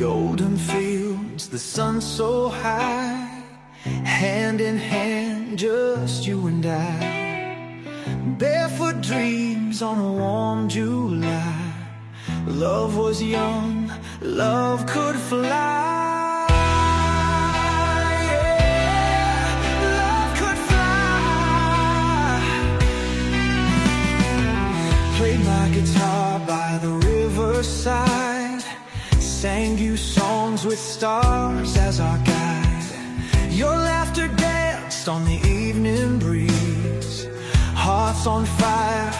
golden fields, the sun so high, hand in hand, just you and I. Barefoot dreams on a warm July. Love was young, love could fly. Played my guitar by the. Sang you songs with stars as our guide. Your laughter danced on the evening breeze. Hearts on fire,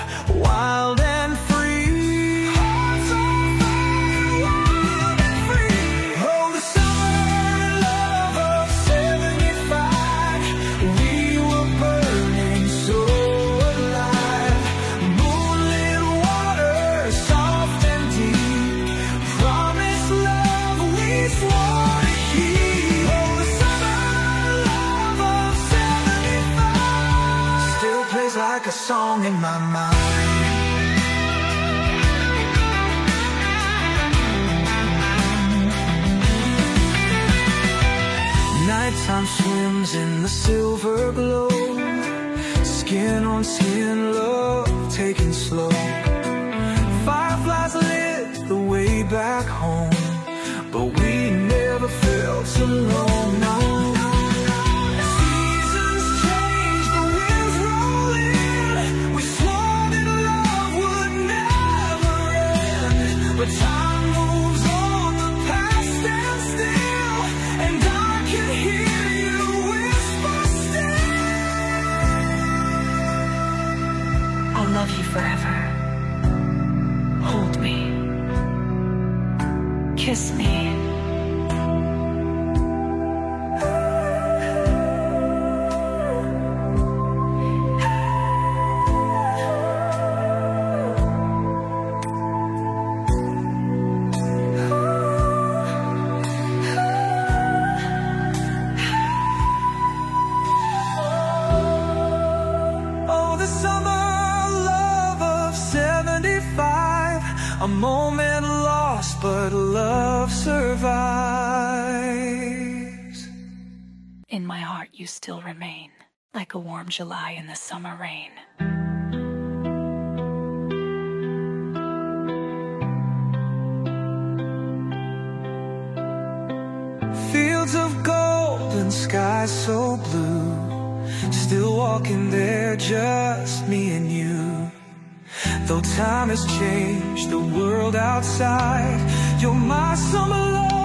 like a song in my mind. Nighttime swims in the silver glow. Skin on skin, love taking slow. Fireflies lit the way back home, love you forever. Hold me. Kiss me. A moment lost, but love survives. In my heart, you still remain, like a warm July in the summer rain. Fields of gold and skies so blue. Still walking there, just me and you. Though time has changed the world outside, you're my summer love,